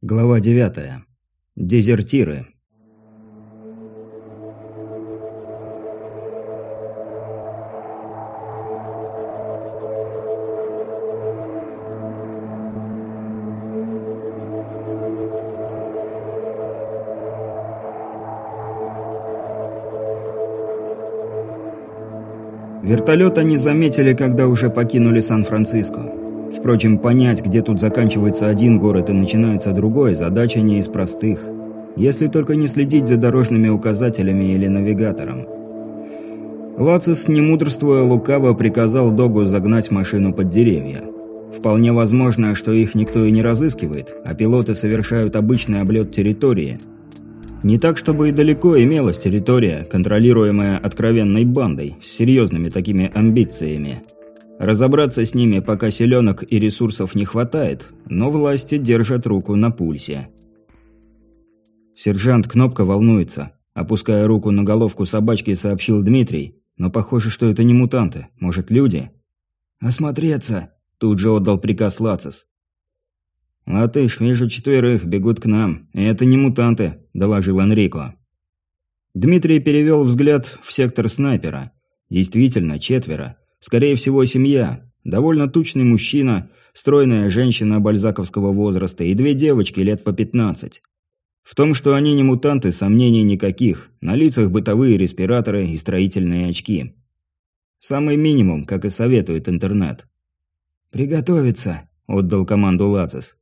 Глава 9. Дезертиры. Вертолет они заметили, когда уже покинули Сан-Франциско. Впрочем, понять, где тут заканчивается один город и начинается другой, задача не из простых. Если только не следить за дорожными указателями или навигатором. Лацис, не мудрствуя лукаво, приказал Догу загнать машину под деревья. Вполне возможно, что их никто и не разыскивает, а пилоты совершают обычный облет территории. Не так, чтобы и далеко имелась территория, контролируемая откровенной бандой, с серьезными такими амбициями – Разобраться с ними пока селенок и ресурсов не хватает, но власти держат руку на пульсе. Сержант Кнопка волнуется. Опуская руку на головку собачки, сообщил Дмитрий. Но похоже, что это не мутанты. Может, люди? «Осмотреться!» Тут же отдал приказ Лацис. «Латыш, вижу четверых, бегут к нам. Это не мутанты», – доложил Энрико. Дмитрий перевел взгляд в сектор снайпера. Действительно, четверо. Скорее всего, семья. Довольно тучный мужчина, стройная женщина бальзаковского возраста и две девочки лет по 15. В том, что они не мутанты, сомнений никаких. На лицах бытовые респираторы и строительные очки. Самый минимум, как и советует интернет. «Приготовиться», – отдал команду Лацис.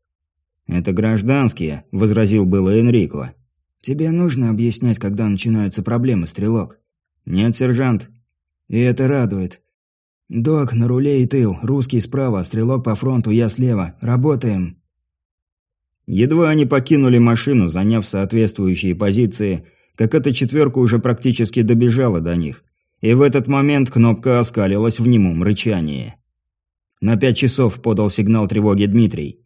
«Это гражданские», – возразил было Энрико. «Тебе нужно объяснять, когда начинаются проблемы, стрелок?» «Нет, сержант». «И это радует. «Док, на руле и тыл. Русский справа, стрелок по фронту, я слева. Работаем!» Едва они покинули машину, заняв соответствующие позиции, как эта четверка уже практически добежала до них. И в этот момент кнопка оскалилась в немом рычании. На пять часов подал сигнал тревоги Дмитрий.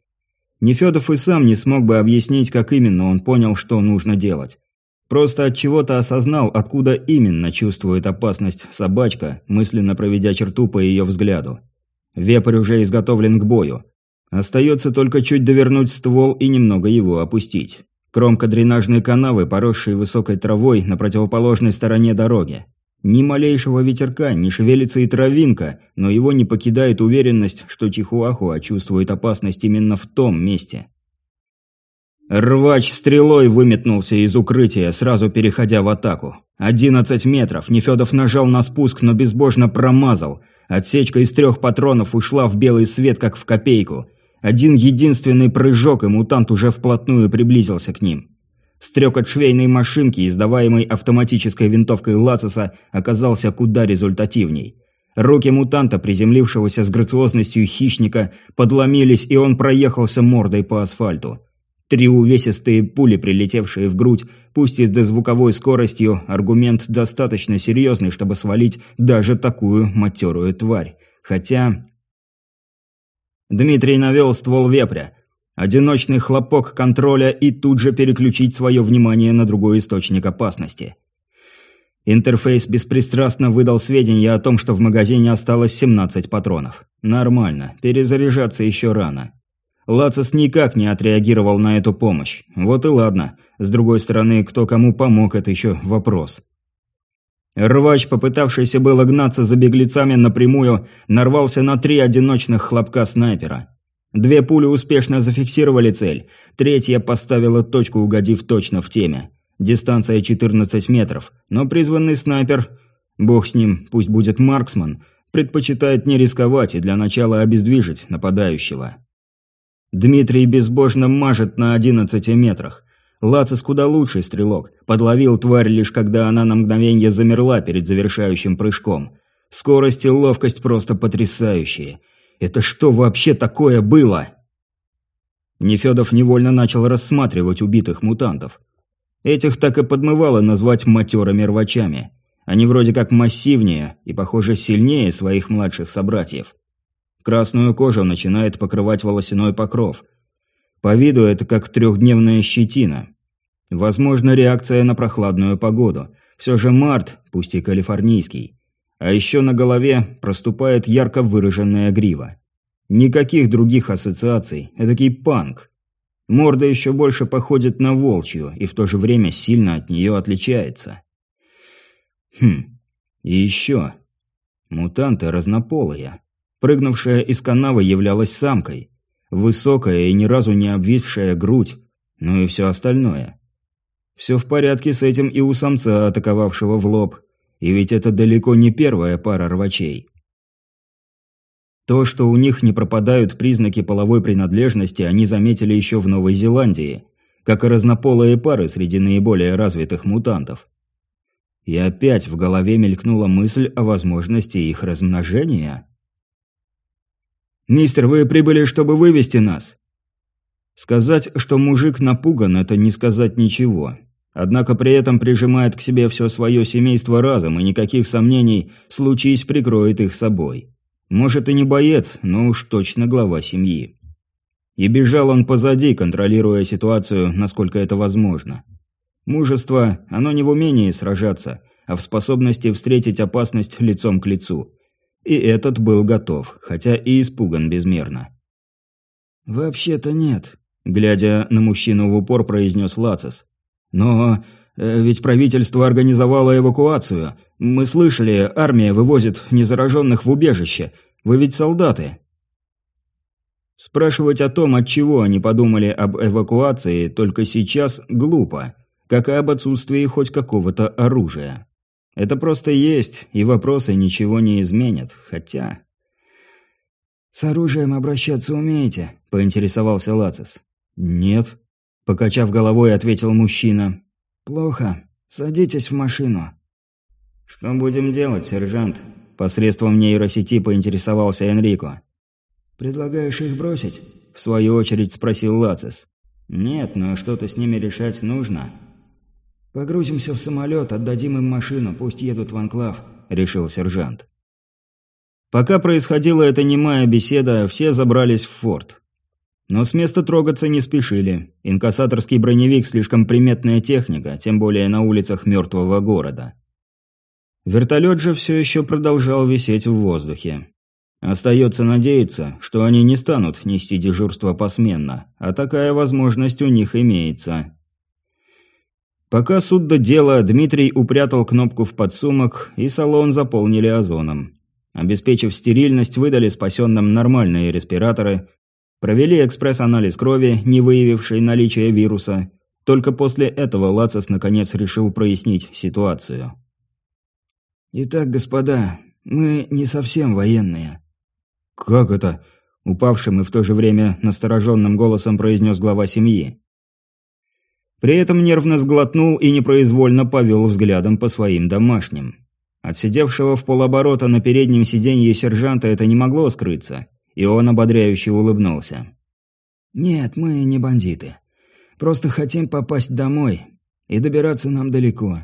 Нефедов и сам не смог бы объяснить, как именно он понял, что нужно делать. Просто от чего-то осознал, откуда именно чувствует опасность собачка, мысленно проведя черту по ее взгляду. Вепрь уже изготовлен к бою. Остается только чуть довернуть ствол и немного его опустить. Кромка дренажной канавы, поросшей высокой травой на противоположной стороне дороги. Ни малейшего ветерка, не шевелится и травинка, но его не покидает уверенность, что Чихуахуа чувствует опасность именно в том месте. Рвач стрелой выметнулся из укрытия, сразу переходя в атаку. Одиннадцать метров. Нефедов нажал на спуск, но безбожно промазал. Отсечка из трех патронов ушла в белый свет, как в копейку. Один единственный прыжок, и мутант уже вплотную приблизился к ним. Стрек швейной машинки, издаваемой автоматической винтовкой Лациса, оказался куда результативней. Руки мутанта, приземлившегося с грациозностью хищника, подломились, и он проехался мордой по асфальту. Три увесистые пули, прилетевшие в грудь, пусть и с дозвуковой скоростью, аргумент достаточно серьезный, чтобы свалить даже такую матерую тварь. Хотя... Дмитрий навел ствол вепря. Одиночный хлопок контроля и тут же переключить свое внимание на другой источник опасности. Интерфейс беспристрастно выдал сведения о том, что в магазине осталось 17 патронов. Нормально, перезаряжаться еще рано. Лацис никак не отреагировал на эту помощь. Вот и ладно. С другой стороны, кто кому помог, это еще вопрос. Рвач, попытавшийся было гнаться за беглецами напрямую, нарвался на три одиночных хлопка снайпера. Две пули успешно зафиксировали цель, третья поставила точку, угодив точно в теме. Дистанция 14 метров, но призванный снайпер, бог с ним, пусть будет марксман, предпочитает не рисковать и для начала обездвижить нападающего. Дмитрий безбожно мажет на 11 метрах. Лацис куда лучший стрелок. Подловил тварь лишь когда она на мгновение замерла перед завершающим прыжком. Скорость и ловкость просто потрясающие. Это что вообще такое было? Нефедов невольно начал рассматривать убитых мутантов. Этих так и подмывало назвать матерыми рвачами. Они вроде как массивнее и, похоже, сильнее своих младших собратьев. Красную кожу начинает покрывать волосяной покров. По виду это как трехдневная щетина. Возможно, реакция на прохладную погоду. Все же март, пусть и калифорнийский. А еще на голове проступает ярко выраженная грива. Никаких других ассоциаций. Эдакий панк. Морда еще больше походит на волчью и в то же время сильно от нее отличается. Хм, и еще. Мутанты разнополые. Прыгнувшая из канавы являлась самкой. Высокая и ни разу не обвисшая грудь, ну и все остальное. Все в порядке с этим и у самца, атаковавшего в лоб. И ведь это далеко не первая пара рвачей. То, что у них не пропадают признаки половой принадлежности, они заметили еще в Новой Зеландии, как и разнополые пары среди наиболее развитых мутантов. И опять в голове мелькнула мысль о возможности их размножения. «Мистер, вы прибыли, чтобы вывести нас?» Сказать, что мужик напуган, это не сказать ничего. Однако при этом прижимает к себе все свое семейство разом, и никаких сомнений, случись, прикроет их собой. Может и не боец, но уж точно глава семьи. И бежал он позади, контролируя ситуацию, насколько это возможно. Мужество, оно не в умении сражаться, а в способности встретить опасность лицом к лицу. И этот был готов, хотя и испуган безмерно. «Вообще-то нет», — глядя на мужчину в упор, произнес Лацис. «Но э, ведь правительство организовало эвакуацию. Мы слышали, армия вывозит незараженных в убежище. Вы ведь солдаты. Спрашивать о том, от чего они подумали об эвакуации, только сейчас глупо, как и об отсутствии хоть какого-то оружия. Это просто есть, и вопросы ничего не изменят, хотя... «С оружием обращаться умеете?» – поинтересовался Лацис. «Нет», – покачав головой, ответил мужчина. «Плохо. Садитесь в машину». «Что будем делать, сержант?» Посредством нейросети поинтересовался Энрико. «Предлагаешь их бросить?» В свою очередь спросил Лацис. «Нет, но что-то с ними решать нужно». «Погрузимся в самолет, отдадим им машину, пусть едут в анклав», – решил сержант. Пока происходила эта немая беседа, все забрались в форт. Но с места трогаться не спешили. Инкассаторский броневик – слишком приметная техника, тем более на улицах мертвого города. Вертолет же все еще продолжал висеть в воздухе. Остается надеяться, что они не станут нести дежурство посменно, а такая возможность у них имеется. Пока суд до дела, Дмитрий упрятал кнопку в подсумок, и салон заполнили озоном. Обеспечив стерильность, выдали спасенным нормальные респираторы, провели экспресс-анализ крови, не выявивший наличие вируса. Только после этого Лацис наконец решил прояснить ситуацию. «Итак, господа, мы не совсем военные». «Как это?» – упавшим и в то же время настороженным голосом произнес глава семьи. При этом нервно сглотнул и непроизвольно повел взглядом по своим домашним. От сидевшего в полоборота на переднем сиденье сержанта это не могло скрыться, и он ободряюще улыбнулся. «Нет, мы не бандиты. Просто хотим попасть домой, и добираться нам далеко.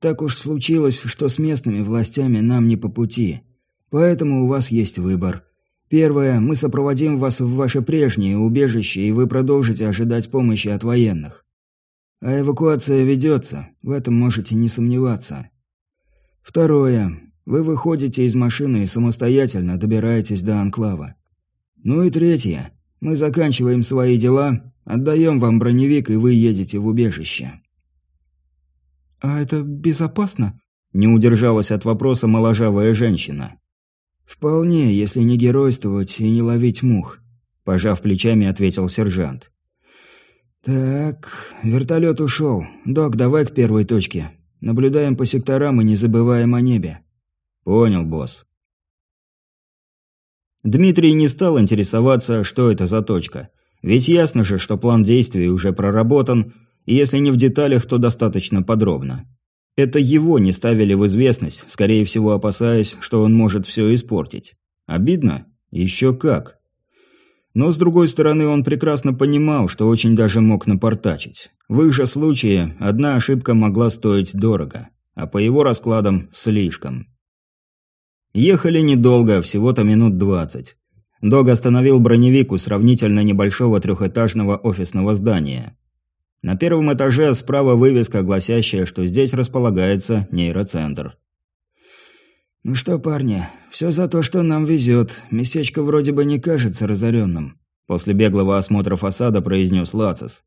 Так уж случилось, что с местными властями нам не по пути. Поэтому у вас есть выбор. Первое, мы сопроводим вас в ваше прежнее убежище, и вы продолжите ожидать помощи от военных. А эвакуация ведется, в этом можете не сомневаться. Второе, вы выходите из машины и самостоятельно добираетесь до анклава. Ну и третье, мы заканчиваем свои дела, отдаем вам броневик, и вы едете в убежище. «А это безопасно?» – не удержалась от вопроса моложавая женщина. «Вполне, если не геройствовать и не ловить мух», – пожав плечами, ответил сержант. «Так, вертолет ушел. Док, давай к первой точке. Наблюдаем по секторам и не забываем о небе». «Понял, босс». Дмитрий не стал интересоваться, что это за точка. Ведь ясно же, что план действий уже проработан, и если не в деталях, то достаточно подробно. Это его не ставили в известность, скорее всего опасаясь, что он может все испортить. Обидно? Еще как. Но с другой стороны, он прекрасно понимал, что очень даже мог напортачить. В их же случае одна ошибка могла стоить дорого, а по его раскладам – слишком. Ехали недолго, всего-то минут двадцать. Дог остановил броневик у сравнительно небольшого трехэтажного офисного здания. На первом этаже справа вывеска, гласящая, что здесь располагается нейроцентр. «Ну что, парни, все за то, что нам везет. Местечко вроде бы не кажется разоренным», после беглого осмотра фасада произнес Лацис.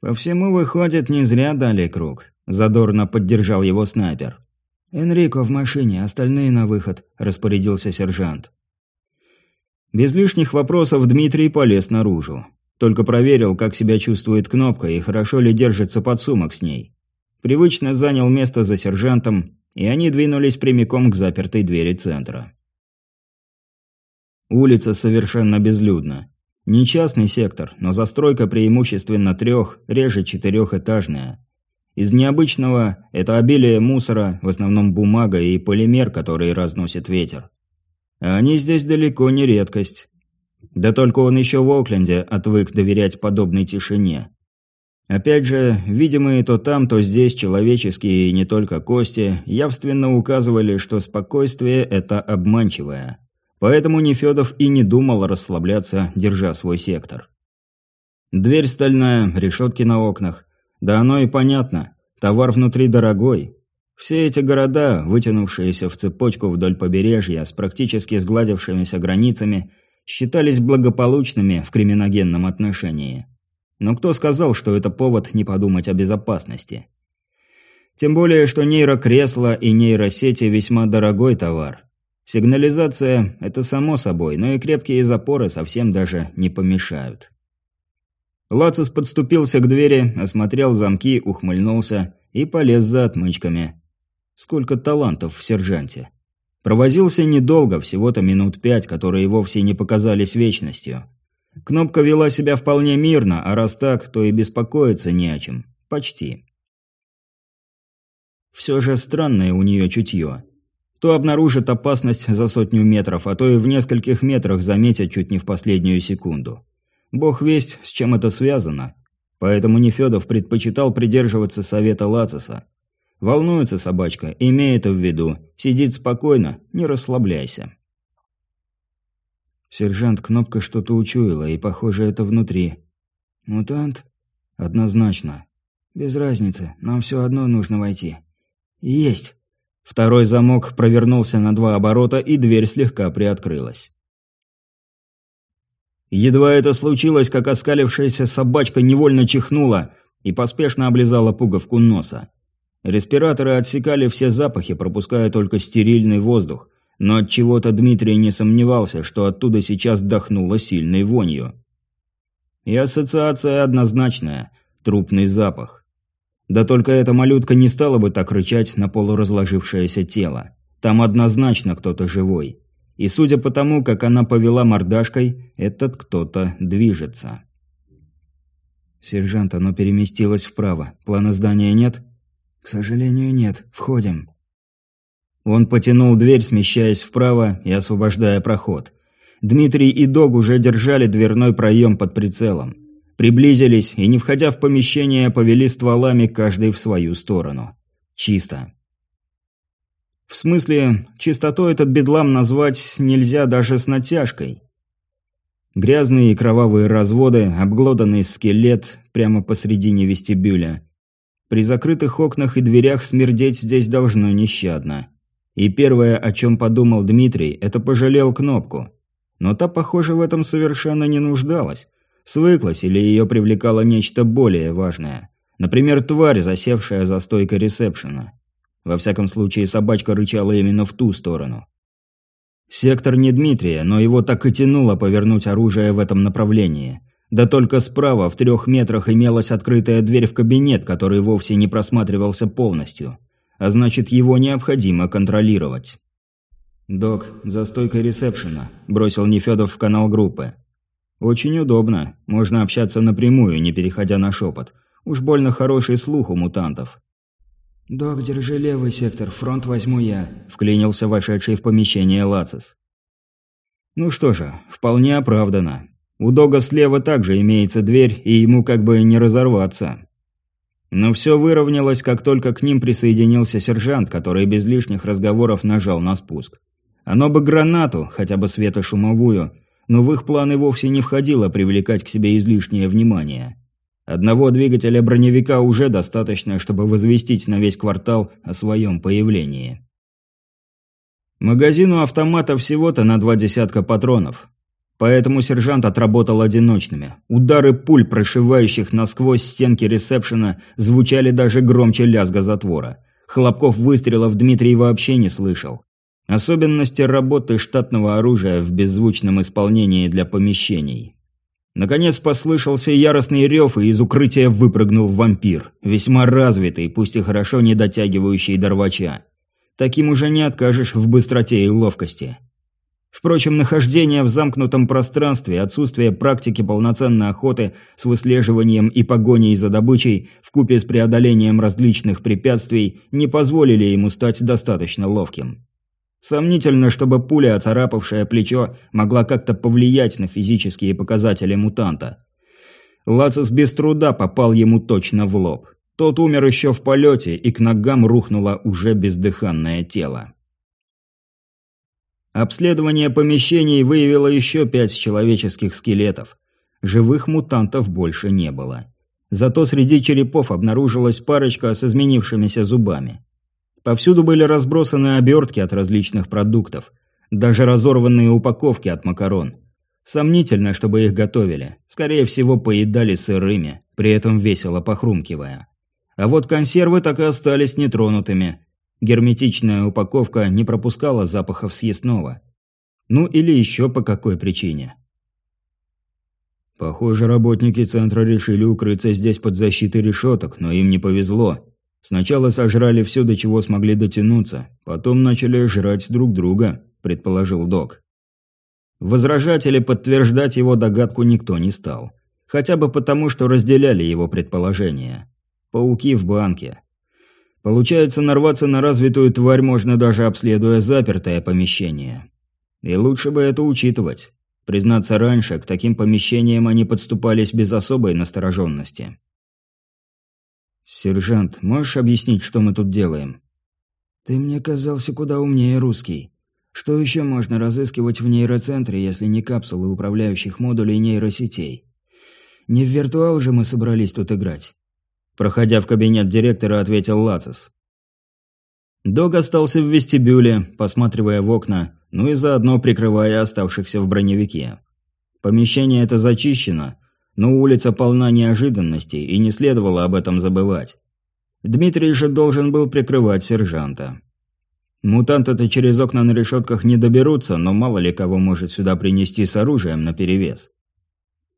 «По всему, выходит, не зря дали круг», – задорно поддержал его снайпер. «Энрико в машине, остальные на выход», – распорядился сержант. Без лишних вопросов Дмитрий полез наружу. Только проверил, как себя чувствует кнопка и хорошо ли держится подсумок с ней. Привычно занял место за сержантом, и они двинулись прямиком к запертой двери центра. Улица совершенно безлюдна. Не частный сектор, но застройка преимущественно трех, реже четырехэтажная. Из необычного – это обилие мусора, в основном бумага и полимер, который разносит ветер. А они здесь далеко не редкость. Да только он еще в Окленде отвык доверять подобной тишине. Опять же, видимые то там, то здесь человеческие и не только кости явственно указывали, что спокойствие – это обманчивое. Поэтому Нефедов и не думал расслабляться, держа свой сектор. Дверь стальная, решетки на окнах. Да оно и понятно. Товар внутри дорогой. Все эти города, вытянувшиеся в цепочку вдоль побережья с практически сгладившимися границами, считались благополучными в криминогенном отношении. Но кто сказал, что это повод не подумать о безопасности? Тем более, что нейрокресла и нейросети весьма дорогой товар. Сигнализация – это само собой, но и крепкие запоры совсем даже не помешают. Лацис подступился к двери, осмотрел замки, ухмыльнулся и полез за отмычками. Сколько талантов в сержанте. Провозился недолго, всего-то минут пять, которые вовсе не показались вечностью. Кнопка вела себя вполне мирно, а раз так, то и беспокоиться не о чем. Почти. Все же странное у нее чутье то обнаружит опасность за сотню метров, а то и в нескольких метрах заметят чуть не в последнюю секунду. Бог весть, с чем это связано. Поэтому Нефедов предпочитал придерживаться совета Лациса. Волнуется собачка, имей это в виду. Сидит спокойно, не расслабляйся. Сержант Кнопка что-то учуяла, и, похоже, это внутри. «Мутант?» «Однозначно. Без разницы, нам все одно нужно войти». «Есть!» Второй замок провернулся на два оборота, и дверь слегка приоткрылась. Едва это случилось, как оскалившаяся собачка невольно чихнула и поспешно облизала пуговку носа. Респираторы отсекали все запахи, пропуская только стерильный воздух, но от чего-то Дмитрий не сомневался, что оттуда сейчас дохнуло сильной вонью. И ассоциация однозначная – трупный запах. Да только эта малютка не стала бы так рычать на полуразложившееся тело. Там однозначно кто-то живой. И судя по тому, как она повела мордашкой, этот кто-то движется. «Сержант, оно переместилось вправо. Плана здания нет?» «К сожалению, нет. Входим». Он потянул дверь, смещаясь вправо и освобождая проход. Дмитрий и Дог уже держали дверной проем под прицелом. Приблизились и, не входя в помещение, повели стволами каждый в свою сторону. Чисто. В смысле, чистотой этот бедлам назвать нельзя даже с натяжкой. Грязные и кровавые разводы, обглоданный скелет прямо посредине вестибюля. При закрытых окнах и дверях смердеть здесь должно нещадно. И первое, о чем подумал Дмитрий, это пожалел кнопку. Но та, похоже, в этом совершенно не нуждалась. Свыклась или ее привлекало нечто более важное. Например, тварь, засевшая за стойкой ресепшена. Во всяком случае, собачка рычала именно в ту сторону. Сектор не Дмитрия, но его так и тянуло повернуть оружие в этом направлении. Да только справа, в трех метрах, имелась открытая дверь в кабинет, который вовсе не просматривался полностью. А значит, его необходимо контролировать. «Док, за стойкой ресепшена», – бросил Нефедов в канал группы. Очень удобно. Можно общаться напрямую, не переходя на шепот. Уж больно хороший слух у мутантов. «Док, держи левый сектор, фронт возьму я», – вклинился вошедший в помещение Лацис. Ну что же, вполне оправдано. У Дога слева также имеется дверь, и ему как бы не разорваться. Но все выровнялось, как только к ним присоединился сержант, который без лишних разговоров нажал на спуск. Оно бы гранату, хотя бы светошумовую, но в их планы вовсе не входило привлекать к себе излишнее внимание. Одного двигателя броневика уже достаточно, чтобы возвестить на весь квартал о своем появлении. Магазину автомата всего-то на два десятка патронов. Поэтому сержант отработал одиночными. Удары пуль, прошивающих насквозь стенки ресепшена, звучали даже громче лязга затвора. Хлопков выстрелов Дмитрий вообще не слышал. Особенности работы штатного оружия в беззвучном исполнении для помещений. Наконец послышался яростный рев, и из укрытия выпрыгнул вампир, весьма развитый, пусть и хорошо не дотягивающий до рвача. Таким уже не откажешь в быстроте и ловкости. Впрочем, нахождение в замкнутом пространстве, отсутствие практики полноценной охоты с выслеживанием и погоней за добычей вкупе с преодолением различных препятствий не позволили ему стать достаточно ловким. Сомнительно, чтобы пуля, оцарапавшая плечо, могла как-то повлиять на физические показатели мутанта. Лацис без труда попал ему точно в лоб. Тот умер еще в полете, и к ногам рухнуло уже бездыханное тело. Обследование помещений выявило еще пять человеческих скелетов. Живых мутантов больше не было. Зато среди черепов обнаружилась парочка с изменившимися зубами. Повсюду были разбросаны обертки от различных продуктов, даже разорванные упаковки от макарон. Сомнительно, чтобы их готовили. Скорее всего, поедали сырыми, при этом весело похрумкивая. А вот консервы так и остались нетронутыми, Герметичная упаковка не пропускала запахов съестного. Ну или еще по какой причине. Похоже, работники центра решили укрыться здесь под защитой решеток, но им не повезло. Сначала сожрали все, до чего смогли дотянуться, потом начали жрать друг друга, предположил док. Возражать или подтверждать его догадку никто не стал. Хотя бы потому, что разделяли его предположение. Пауки в банке. Получается, нарваться на развитую тварь можно даже обследуя запертое помещение. И лучше бы это учитывать. Признаться, раньше к таким помещениям они подступались без особой настороженности. «Сержант, можешь объяснить, что мы тут делаем?» «Ты мне казался куда умнее русский. Что еще можно разыскивать в нейроцентре, если не капсулы управляющих модулей нейросетей? Не в виртуал же мы собрались тут играть. Проходя в кабинет директора, ответил Лацис. Дог остался в вестибюле, посматривая в окна, ну и заодно прикрывая оставшихся в броневике. Помещение это зачищено, но улица полна неожиданностей, и не следовало об этом забывать. Дмитрий же должен был прикрывать сержанта. Мутанты-то через окна на решетках не доберутся, но мало ли кого может сюда принести с оружием наперевес.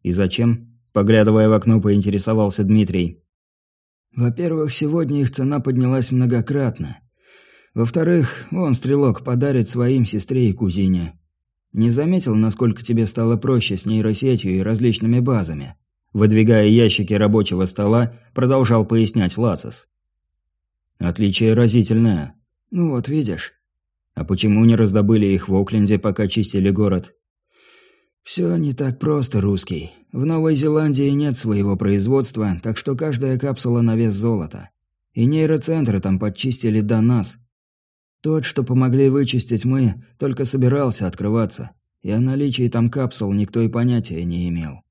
«И зачем?» – поглядывая в окно, поинтересовался Дмитрий. Во-первых, сегодня их цена поднялась многократно. Во-вторых, он, стрелок, подарит своим сестре и кузине. Не заметил, насколько тебе стало проще с нейросетью и различными базами? Выдвигая ящики рабочего стола, продолжал пояснять Лацис. Отличие разительное. Ну вот, видишь. А почему не раздобыли их в Окленде, пока чистили город? «Все не так просто, русский. В Новой Зеландии нет своего производства, так что каждая капсула на вес золота. И нейроцентры там подчистили до нас. Тот, что помогли вычистить мы, только собирался открываться, и о наличии там капсул никто и понятия не имел.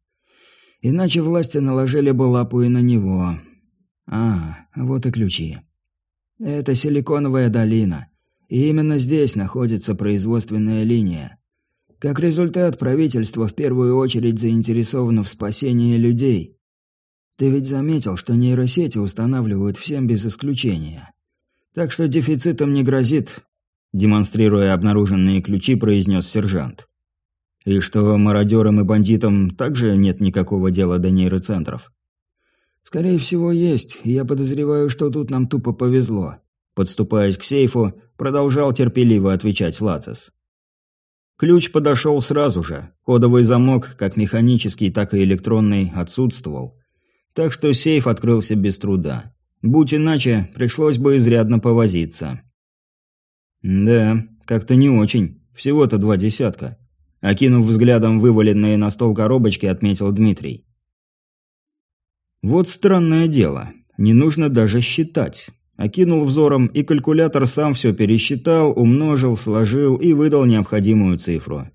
Иначе власти наложили бы лапу и на него. А, вот и ключи. Это Силиконовая долина, и именно здесь находится производственная линия. Как результат, правительство в первую очередь заинтересовано в спасении людей. Ты ведь заметил, что нейросети устанавливают всем без исключения. Так что дефицитом не грозит, демонстрируя обнаруженные ключи, произнес сержант. И что мародерам и бандитам также нет никакого дела до нейроцентров? Скорее всего, есть, я подозреваю, что тут нам тупо повезло. Подступаясь к сейфу, продолжал терпеливо отвечать Лацис. Ключ подошел сразу же. Кодовый замок, как механический, так и электронный, отсутствовал. Так что сейф открылся без труда. Будь иначе, пришлось бы изрядно повозиться. Да, как-то не очень. Всего-то два десятка. Окинув взглядом вываленные на стол коробочки, отметил Дмитрий. Вот странное дело. Не нужно даже считать. Окинул взором, и калькулятор сам все пересчитал, умножил, сложил и выдал необходимую цифру.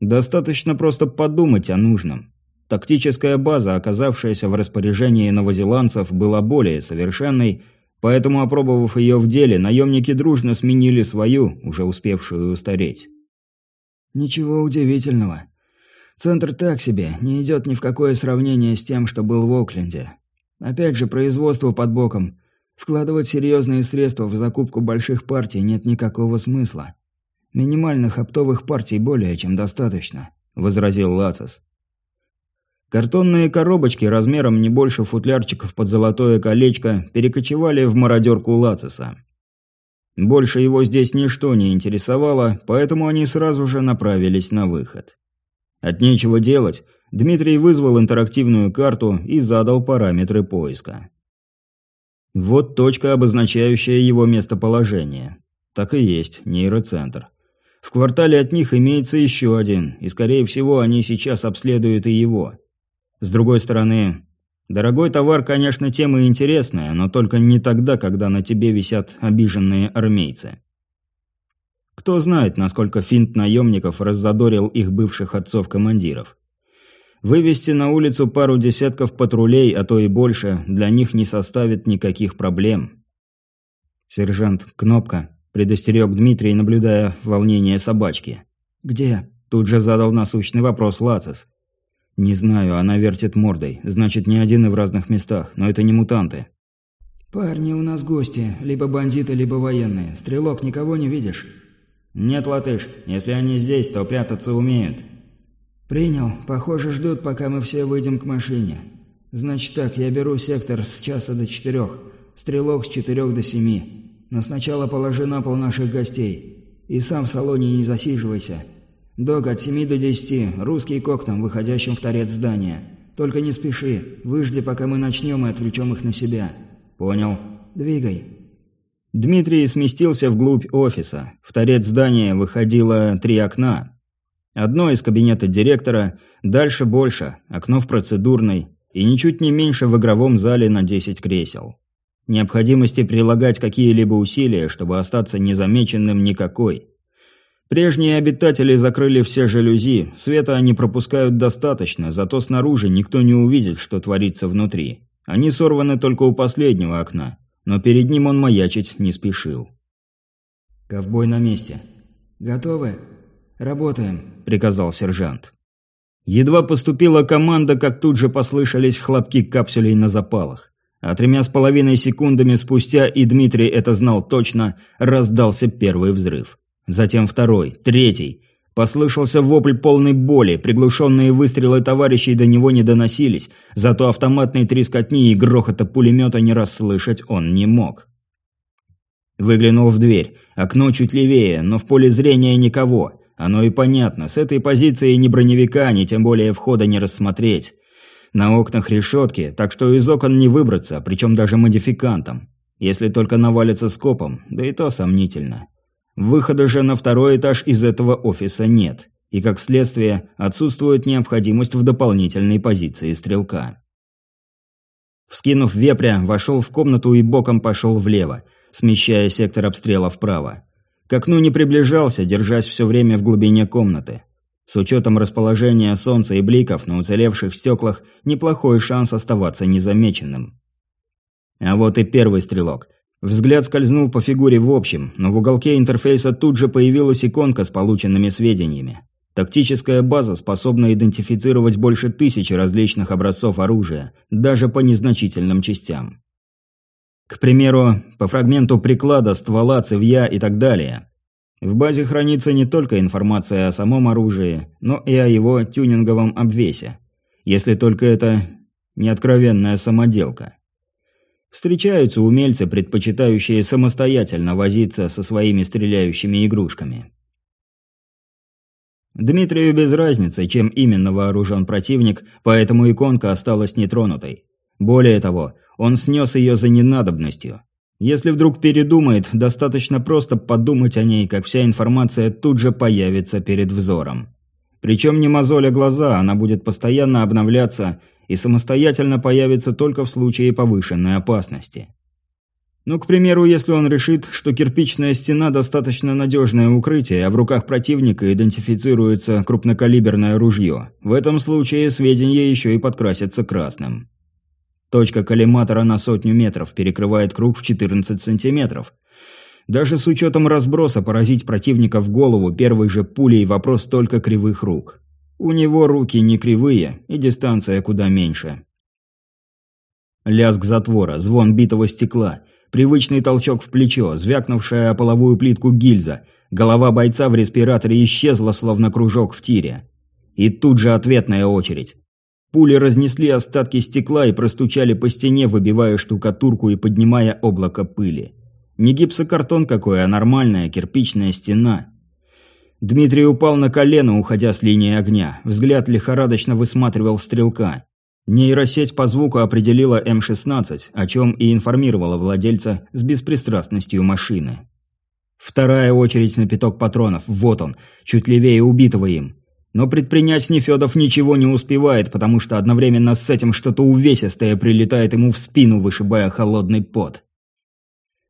Достаточно просто подумать о нужном. Тактическая база, оказавшаяся в распоряжении новозеландцев, была более совершенной, поэтому, опробовав ее в деле, наемники дружно сменили свою, уже успевшую устареть. «Ничего удивительного. Центр так себе, не идет ни в какое сравнение с тем, что был в Окленде. Опять же, производство под боком. Вкладывать серьезные средства в закупку больших партий нет никакого смысла. Минимальных оптовых партий более чем достаточно», – возразил Лацис. Картонные коробочки размером не больше футлярчиков под золотое колечко перекочевали в мародерку Лациса. Больше его здесь ничто не интересовало, поэтому они сразу же направились на выход. От нечего делать, Дмитрий вызвал интерактивную карту и задал параметры поиска. Вот точка, обозначающая его местоположение. Так и есть, нейроцентр. В квартале от них имеется еще один, и, скорее всего, они сейчас обследуют и его. С другой стороны, дорогой товар, конечно, тема интересная, но только не тогда, когда на тебе висят обиженные армейцы. Кто знает, насколько финт наемников раззадорил их бывших отцов-командиров. Вывести на улицу пару десятков патрулей, а то и больше, для них не составит никаких проблем. «Сержант, кнопка», – предостерег Дмитрий, наблюдая волнение собачки. «Где?» – тут же задал насущный вопрос Лацис. «Не знаю, она вертит мордой. Значит, не один и в разных местах, но это не мутанты». «Парни, у нас гости. Либо бандиты, либо военные. Стрелок, никого не видишь?» «Нет, латыш. Если они здесь, то прятаться умеют». «Принял. Похоже, ждут, пока мы все выйдем к машине. Значит так, я беру сектор с часа до четырех. Стрелок с четырех до семи. Но сначала положи на пол наших гостей. И сам в салоне не засиживайся. Док от семи до десяти, русский к окнам, выходящим в торец здания. Только не спеши, выжди, пока мы начнем и отвлечем их на себя. Понял. Двигай. Дмитрий сместился вглубь офиса. В торец здания выходило три окна. Одно из кабинета директора, дальше больше, окно в процедурной и ничуть не меньше в игровом зале на 10 кресел. Необходимости прилагать какие-либо усилия, чтобы остаться незамеченным, никакой. Прежние обитатели закрыли все жалюзи, света они пропускают достаточно, зато снаружи никто не увидит, что творится внутри. Они сорваны только у последнего окна, но перед ним он маячить не спешил. «Ковбой на месте». «Готовы? Работаем», — приказал сержант. Едва поступила команда, как тут же послышались хлопки капсулей на запалах. А тремя с половиной секундами спустя, и Дмитрий это знал точно, раздался первый взрыв. Затем второй, третий. Послышался вопль полной боли, приглушенные выстрелы товарищей до него не доносились, зато автоматной трескотни и грохота пулемета не расслышать он не мог. Выглянул в дверь. Окно чуть левее, но в поле зрения никого. Оно и понятно, с этой позиции ни броневика, ни тем более входа не рассмотреть. На окнах решетки, так что из окон не выбраться, причем даже модификантом. Если только навалится скопом, да и то сомнительно. Выхода же на второй этаж из этого офиса нет, и как следствие отсутствует необходимость в дополнительной позиции стрелка. Вскинув вепря, вошел в комнату и боком пошел влево, смещая сектор обстрела вправо. К окну не приближался, держась все время в глубине комнаты. С учетом расположения солнца и бликов на уцелевших стеклах, неплохой шанс оставаться незамеченным. А вот и первый стрелок – Взгляд скользнул по фигуре в общем, но в уголке интерфейса тут же появилась иконка с полученными сведениями. Тактическая база способна идентифицировать больше тысячи различных образцов оружия, даже по незначительным частям. К примеру, по фрагменту приклада, ствола, цевья и так далее. В базе хранится не только информация о самом оружии, но и о его тюнинговом обвесе. Если только это не откровенная самоделка. Встречаются умельцы, предпочитающие самостоятельно возиться со своими стреляющими игрушками. Дмитрию без разницы, чем именно вооружен противник, поэтому иконка осталась нетронутой. Более того, он снес ее за ненадобностью. Если вдруг передумает, достаточно просто подумать о ней, как вся информация тут же появится перед взором. Причем не мозоля глаза, она будет постоянно обновляться и самостоятельно появится только в случае повышенной опасности. Ну, к примеру, если он решит, что кирпичная стена достаточно надежное укрытие, а в руках противника идентифицируется крупнокалиберное ружье, в этом случае сведения еще и подкрасятся красным. Точка коллиматора на сотню метров перекрывает круг в 14 сантиметров. Даже с учетом разброса поразить противника в голову первой же пулей вопрос только кривых рук. У него руки не кривые, и дистанция куда меньше. Лязг затвора, звон битого стекла, привычный толчок в плечо, звякнувшая о половую плитку гильза. Голова бойца в респираторе исчезла, словно кружок в тире. И тут же ответная очередь. Пули разнесли остатки стекла и простучали по стене, выбивая штукатурку и поднимая облако пыли. Не гипсокартон какой, а нормальная кирпичная стена. Дмитрий упал на колено, уходя с линии огня. Взгляд лихорадочно высматривал стрелка. Нейросеть по звуку определила М-16, о чем и информировала владельца с беспристрастностью машины. Вторая очередь на пяток патронов, вот он, чуть левее убитого им. Но предпринять Нефедов ничего не успевает, потому что одновременно с этим что-то увесистое прилетает ему в спину, вышибая холодный пот.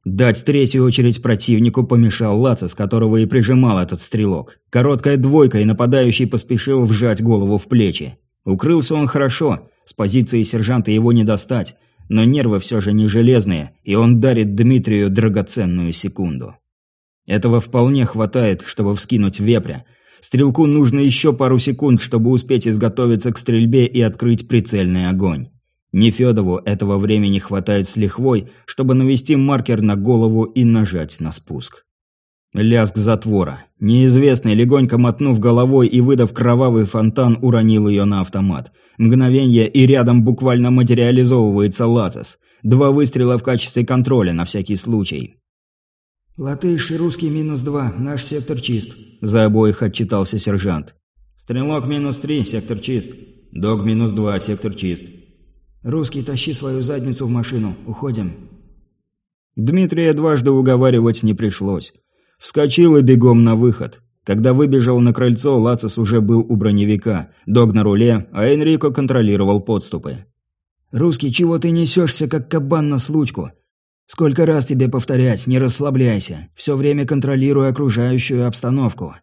Дать третью очередь противнику помешал Лацис, которого и прижимал этот стрелок. Короткая двойка, и нападающий поспешил вжать голову в плечи. Укрылся он хорошо, с позиции сержанта его не достать, но нервы все же не железные, и он дарит Дмитрию драгоценную секунду. Этого вполне хватает, чтобы вскинуть вепря – Стрелку нужно еще пару секунд, чтобы успеть изготовиться к стрельбе и открыть прицельный огонь. Нефедову этого времени хватает с лихвой, чтобы навести маркер на голову и нажать на спуск. Лязг затвора. Неизвестный, легонько мотнув головой и выдав кровавый фонтан, уронил ее на автомат. Мгновение, и рядом буквально материализовывается Лацис. Два выстрела в качестве контроля на всякий случай. «Латыш и русский минус два, наш сектор чист», – за обоих отчитался сержант. «Стрелок минус три, сектор чист. Дог минус два, сектор чист». «Русский, тащи свою задницу в машину, уходим». Дмитрия дважды уговаривать не пришлось. Вскочил и бегом на выход. Когда выбежал на крыльцо, Лацис уже был у броневика, дог на руле, а Энрико контролировал подступы. «Русский, чего ты несешься, как кабан на случку? Сколько раз тебе повторять, не расслабляйся. Все время контролируй окружающую обстановку.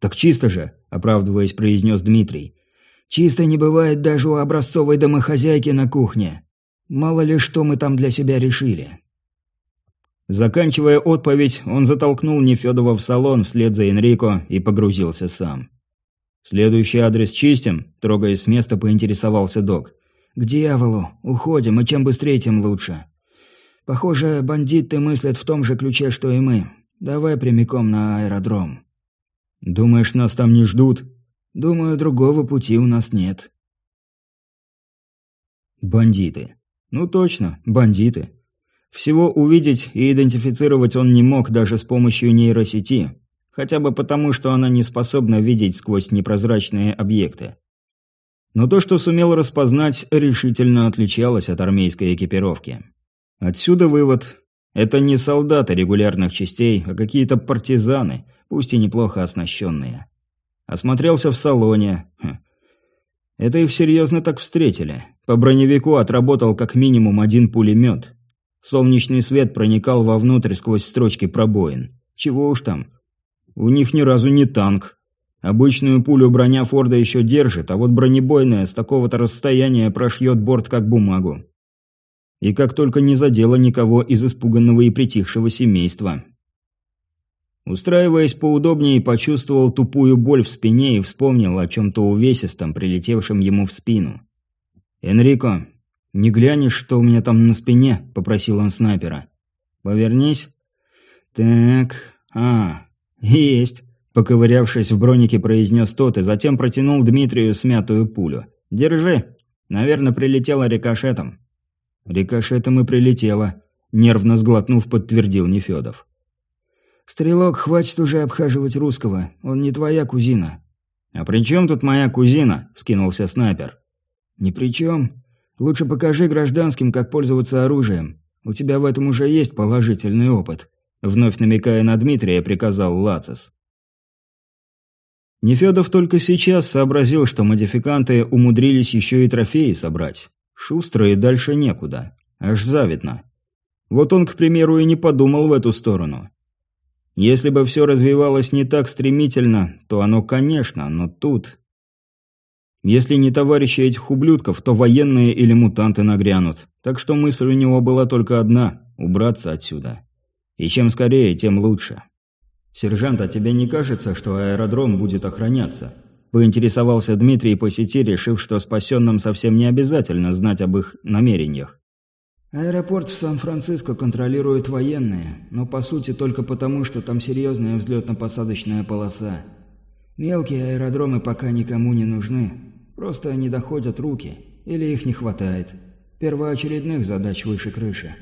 Так чисто же, оправдываясь, произнес Дмитрий. Чисто не бывает даже у образцовой домохозяйки на кухне. Мало ли что мы там для себя решили. Заканчивая отповедь, он затолкнул Нефедова в салон вслед за Энрико и погрузился сам. «Следующий адрес чистим?» – трогаясь с места, поинтересовался док. «К дьяволу! Уходим, и чем быстрее, тем лучше!» Похоже, бандиты мыслят в том же ключе, что и мы. Давай прямиком на аэродром. Думаешь, нас там не ждут? Думаю, другого пути у нас нет. Бандиты. Ну точно, бандиты. Всего увидеть и идентифицировать он не мог даже с помощью нейросети, хотя бы потому, что она не способна видеть сквозь непрозрачные объекты. Но то, что сумел распознать, решительно отличалось от армейской экипировки. Отсюда вывод. Это не солдаты регулярных частей, а какие-то партизаны, пусть и неплохо оснащенные. Осмотрелся в салоне. Хм. Это их серьезно так встретили. По броневику отработал как минимум один пулемет. Солнечный свет проникал вовнутрь сквозь строчки пробоин. Чего уж там. У них ни разу не танк. Обычную пулю броня Форда еще держит, а вот бронебойная с такого-то расстояния прошьет борт как бумагу. И как только не задело никого из испуганного и притихшего семейства. Устраиваясь поудобнее, почувствовал тупую боль в спине и вспомнил о чем-то увесистом, прилетевшем ему в спину. «Энрико, не глянешь, что у меня там на спине?» – попросил он снайпера. «Повернись». «Так, а, есть», – поковырявшись в бронике, произнес тот и затем протянул Дмитрию смятую пулю. «Держи. Наверное, прилетела рикошетом». «Рикошетом и прилетело», – нервно сглотнув, подтвердил Нефедов. «Стрелок, хватит уже обхаживать русского. Он не твоя кузина». «А при чем тут моя кузина?» – вскинулся снайпер. «Ни при чем. Лучше покажи гражданским, как пользоваться оружием. У тебя в этом уже есть положительный опыт», – вновь намекая на Дмитрия, приказал Лацис. Нефедов только сейчас сообразил, что модификанты умудрились еще и трофеи собрать. Шустро и дальше некуда. Аж завидно. Вот он, к примеру, и не подумал в эту сторону. Если бы все развивалось не так стремительно, то оно, конечно, но тут... Если не товарищи этих ублюдков, то военные или мутанты нагрянут. Так что мысль у него была только одна – убраться отсюда. И чем скорее, тем лучше. «Сержант, а тебе не кажется, что аэродром будет охраняться?» Поинтересовался Дмитрий по сети, решив, что спасенным совсем не обязательно знать об их намерениях. Аэропорт в Сан-Франциско контролируют военные, но по сути только потому, что там серьезная взлетно-посадочная полоса. Мелкие аэродромы пока никому не нужны, просто они доходят руки, или их не хватает. Первоочередных задач выше крыши.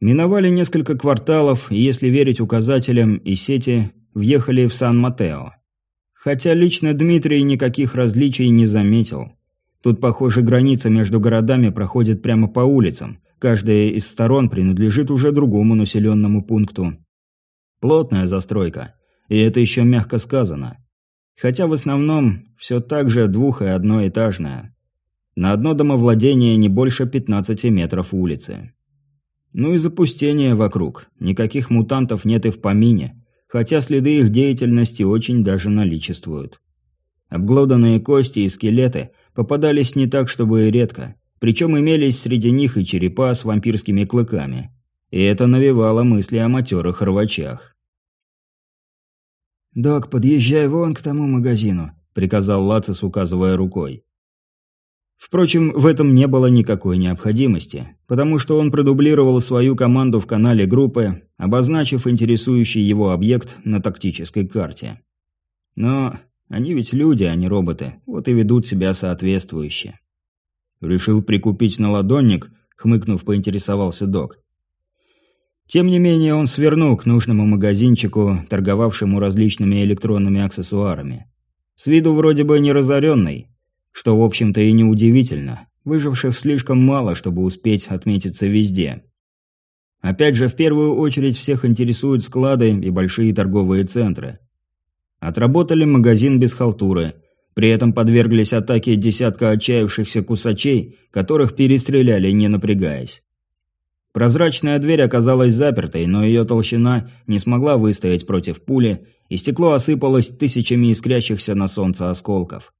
Миновали несколько кварталов, и если верить указателям и сети, въехали в Сан-Матео. Хотя лично Дмитрий никаких различий не заметил. Тут, похоже, граница между городами проходит прямо по улицам. Каждая из сторон принадлежит уже другому населенному пункту. Плотная застройка. И это еще мягко сказано. Хотя в основном все так же двух- и одноэтажная. На одно домовладение не больше 15 метров улицы. Ну и запустение вокруг. Никаких мутантов нет и в помине. Хотя следы их деятельности очень даже наличествуют. Обглоданные кости и скелеты – попадались не так, чтобы и редко. Причем имелись среди них и черепа с вампирскими клыками. И это навевало мысли о матерых рвачах. «Док, подъезжай вон к тому магазину», — приказал Лацис, указывая рукой. Впрочем, в этом не было никакой необходимости, потому что он продублировал свою команду в канале группы, обозначив интересующий его объект на тактической карте. Но они ведь люди, а не роботы, вот и ведут себя соответствующе. Решил прикупить на ладонник, хмыкнув, поинтересовался док. Тем не менее, он свернул к нужному магазинчику, торговавшему различными электронными аксессуарами. С виду вроде бы не разоренный, что, в общем-то, и не удивительно. Выживших слишком мало, чтобы успеть отметиться везде. Опять же, в первую очередь всех интересуют склады и большие торговые центры. Отработали магазин без халтуры. При этом подверглись атаке десятка отчаявшихся кусачей, которых перестреляли, не напрягаясь. Прозрачная дверь оказалась запертой, но ее толщина не смогла выстоять против пули, и стекло осыпалось тысячами искрящихся на солнце осколков.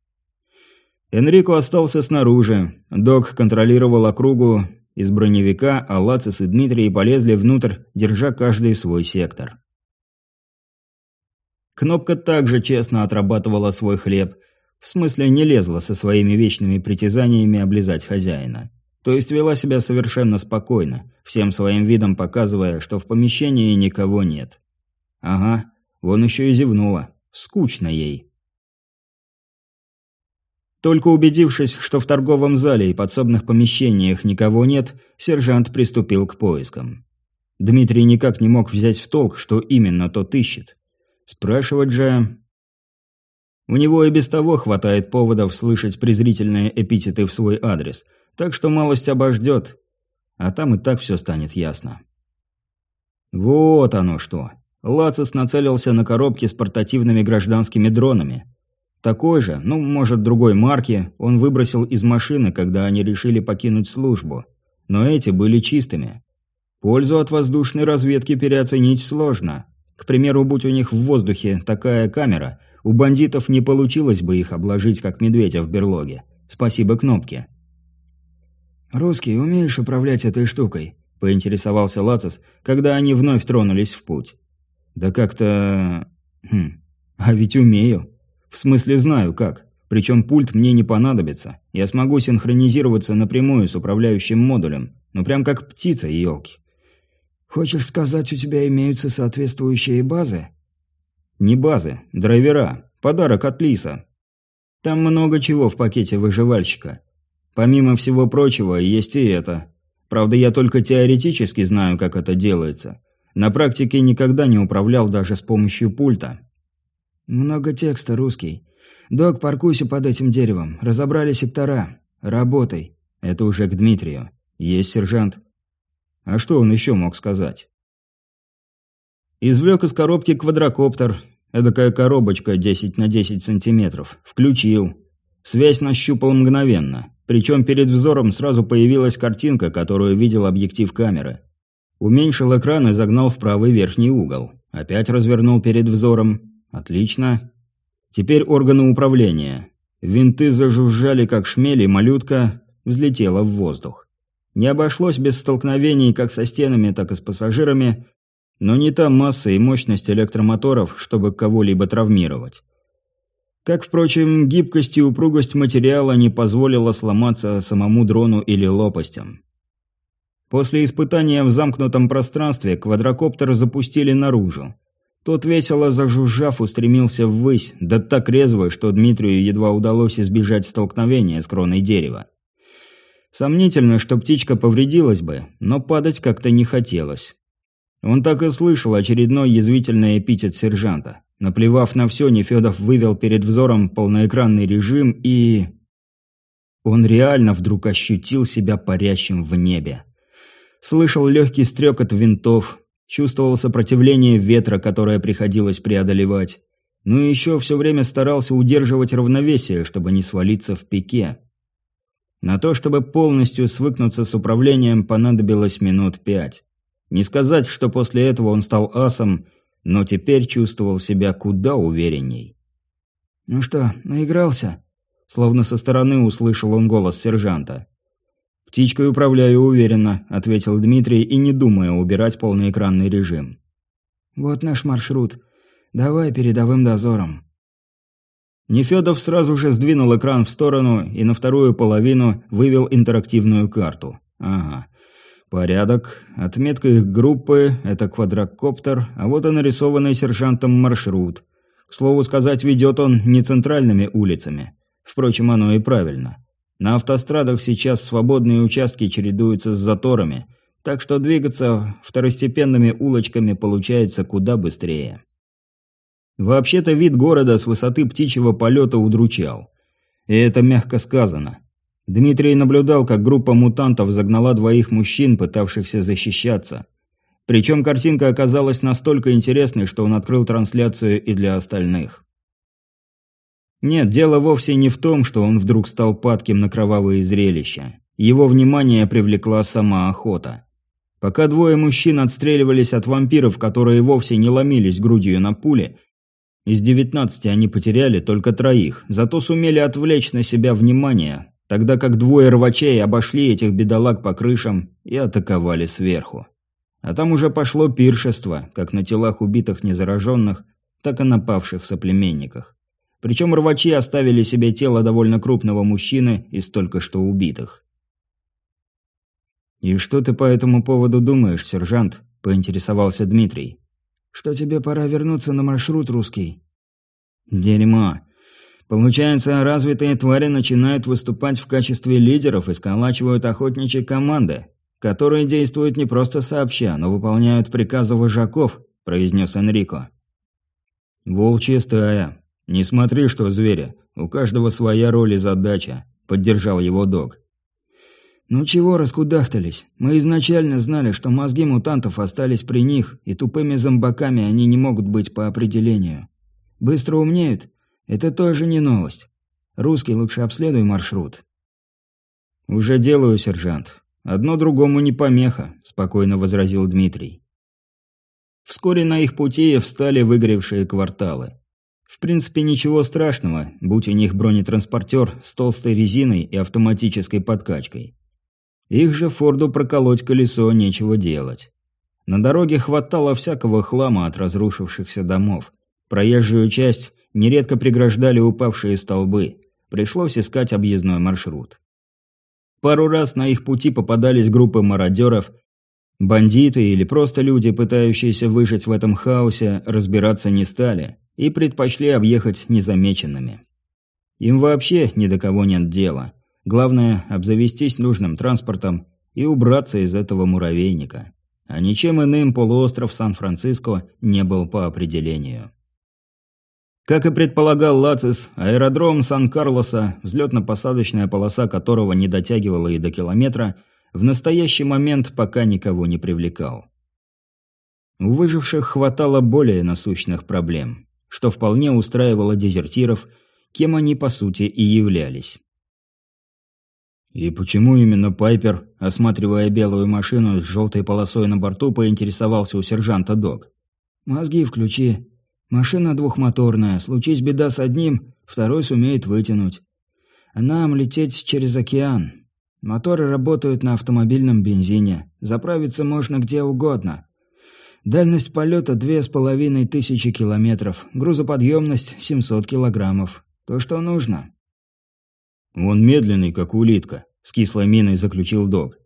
Энрико остался снаружи. Док контролировал округу из броневика, а Лацис и Дмитрий полезли внутрь, держа каждый свой сектор. Кнопка также честно отрабатывала свой хлеб. В смысле, не лезла со своими вечными притязаниями облизать хозяина. То есть вела себя совершенно спокойно, всем своим видом показывая, что в помещении никого нет. Ага, вон еще и зевнула. Скучно ей. Только убедившись, что в торговом зале и подсобных помещениях никого нет, сержант приступил к поискам. Дмитрий никак не мог взять в толк, что именно тот ищет. Спрашивать же... У него и без того хватает поводов слышать презрительные эпитеты в свой адрес, так что малость обождет, а там и так все станет ясно. Вот оно что. Лацис нацелился на коробки с портативными гражданскими дронами. Такой же, ну, может, другой марки, он выбросил из машины, когда они решили покинуть службу. Но эти были чистыми. Пользу от воздушной разведки переоценить сложно. К примеру, будь у них в воздухе такая камера, у бандитов не получилось бы их обложить, как медведя в берлоге. Спасибо кнопке. «Русский, умеешь управлять этой штукой?» – поинтересовался Лацис, когда они вновь тронулись в путь. «Да как-то... Хм... А ведь умею. В смысле знаю как. Причем пульт мне не понадобится. Я смогу синхронизироваться напрямую с управляющим модулем. Ну прям как птица, елки. Хочешь сказать, у тебя имеются соответствующие базы? Не базы, драйвера. Подарок от Лиса. Там много чего в пакете выживальщика. Помимо всего прочего, есть и это. Правда, я только теоретически знаю, как это делается. На практике никогда не управлял даже с помощью пульта. Много текста, русский. Док, паркуйся под этим деревом. Разобрали сектора. Работай. Это уже к Дмитрию. Есть, сержант. А что он еще мог сказать? Извлек из коробки квадрокоптер, эдакая коробочка 10 на 10 сантиметров. Включил. Связь нащупал мгновенно. Причем перед взором сразу появилась картинка, которую видел объектив камеры. Уменьшил экран и загнал в правый верхний угол. Опять развернул перед взором. Отлично. Теперь органы управления. Винты зажужжали, как шмели, малютка взлетела в воздух. Не обошлось без столкновений как со стенами, так и с пассажирами, но не та масса и мощность электромоторов, чтобы кого-либо травмировать. Как, впрочем, гибкость и упругость материала не позволила сломаться самому дрону или лопастям. После испытания в замкнутом пространстве квадрокоптер запустили наружу. Тот весело зажужжав устремился ввысь, да так резво, что Дмитрию едва удалось избежать столкновения с кроной дерева. Сомнительно, что птичка повредилась бы, но падать как-то не хотелось. Он так и слышал очередной язвительный эпитет сержанта. Наплевав на все, Нефедов вывел перед взором полноэкранный режим и... Он реально вдруг ощутил себя парящим в небе. Слышал легкий стрекот винтов, чувствовал сопротивление ветра, которое приходилось преодолевать. Ну и еще все время старался удерживать равновесие, чтобы не свалиться в пике. На то, чтобы полностью свыкнуться с управлением, понадобилось минут пять. Не сказать, что после этого он стал асом, но теперь чувствовал себя куда уверенней. «Ну что, наигрался?» Словно со стороны услышал он голос сержанта. «Птичкой управляю уверенно», — ответил Дмитрий и не думая убирать полноэкранный режим. «Вот наш маршрут. Давай передовым дозором». Нефедов сразу же сдвинул экран в сторону и на вторую половину вывел интерактивную карту. Ага. Порядок. Отметка их группы – это квадрокоптер, а вот и нарисованный сержантом маршрут. К слову сказать, ведет он не центральными улицами. Впрочем, оно и правильно. На автострадах сейчас свободные участки чередуются с заторами, так что двигаться второстепенными улочками получается куда быстрее. Вообще-то вид города с высоты птичьего полета удручал. И это мягко сказано. Дмитрий наблюдал, как группа мутантов загнала двоих мужчин, пытавшихся защищаться. Причем картинка оказалась настолько интересной, что он открыл трансляцию и для остальных. Нет, дело вовсе не в том, что он вдруг стал падким на кровавые зрелища. Его внимание привлекла сама охота. Пока двое мужчин отстреливались от вампиров, которые вовсе не ломились грудью на пули, из девятнадцати они потеряли только троих, зато сумели отвлечь на себя внимание, тогда как двое рвачей обошли этих бедолаг по крышам и атаковали сверху. А там уже пошло пиршество, как на телах убитых незараженных, так и на павших соплеменниках. Причем рвачи оставили себе тело довольно крупного мужчины из только что убитых. «И что ты по этому поводу думаешь, сержант?» – поинтересовался Дмитрий. «Что тебе пора вернуться на маршрут русский?» «Дерьмо. Получается, развитые твари начинают выступать в качестве лидеров и сколачивают охотничьи команды, которые действуют не просто сообща, но выполняют приказы вожаков», – произнес Энрико. «Волчья стая. «Не смотри, что звери. У каждого своя роль и задача», — поддержал его док. «Ну чего раскудахтались? Мы изначально знали, что мозги мутантов остались при них, и тупыми зомбаками они не могут быть по определению. Быстро умнеют? Это тоже не новость. Русский лучше обследуй маршрут». «Уже делаю, сержант. Одно другому не помеха», — спокойно возразил Дмитрий. Вскоре на их пути встали выгоревшие кварталы. В принципе, ничего страшного, будь у них бронетранспортер с толстой резиной и автоматической подкачкой. Их же Форду проколоть колесо нечего делать. На дороге хватало всякого хлама от разрушившихся домов. Проезжую часть нередко преграждали упавшие столбы. Пришлось искать объездной маршрут. Пару раз на их пути попадались группы мародеров. Бандиты или просто люди, пытающиеся выжить в этом хаосе, разбираться не стали и предпочли объехать незамеченными. Им вообще ни до кого нет дела. Главное – обзавестись нужным транспортом и убраться из этого муравейника. А ничем иным полуостров Сан-Франциско не был по определению. Как и предполагал Лацис, аэродром Сан-Карлоса, взлетно-посадочная полоса которого не дотягивала и до километра, в настоящий момент пока никого не привлекал. У выживших хватало более насущных проблем что вполне устраивало дезертиров, кем они по сути и являлись. «И почему именно Пайпер, осматривая белую машину с желтой полосой на борту, поинтересовался у сержанта Док?» «Мозги включи. Машина двухмоторная. Случись беда с одним, второй сумеет вытянуть. А нам лететь через океан. Моторы работают на автомобильном бензине. Заправиться можно где угодно. Дальность полета две с половиной тысячи километров, грузоподъемность 700 килограммов. То, что нужно». «Он медленный, как улитка», — с кислой миной заключил док.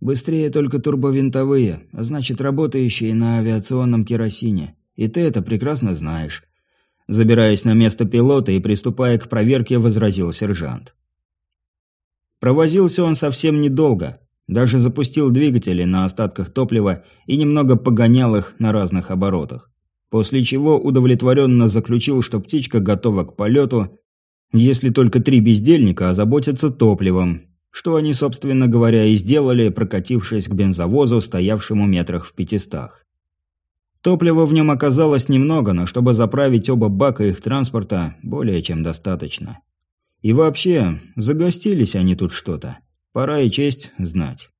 «Быстрее только турбовинтовые, а значит, работающие на авиационном керосине. И ты это прекрасно знаешь». Забираясь на место пилота и приступая к проверке, возразил сержант. Провозился он совсем недолго. Даже запустил двигатели на остатках топлива и немного погонял их на разных оборотах. После чего удовлетворенно заключил, что птичка готова к полету, если только три бездельника озаботятся топливом, что они, собственно говоря, и сделали, прокатившись к бензовозу, стоявшему метрах в пятистах. Топлива в нем оказалось немного, но чтобы заправить оба бака их транспорта, более чем достаточно. И вообще, загостились они тут что-то. Пора и честь знать.